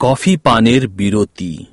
Coffee পানের বিরতি।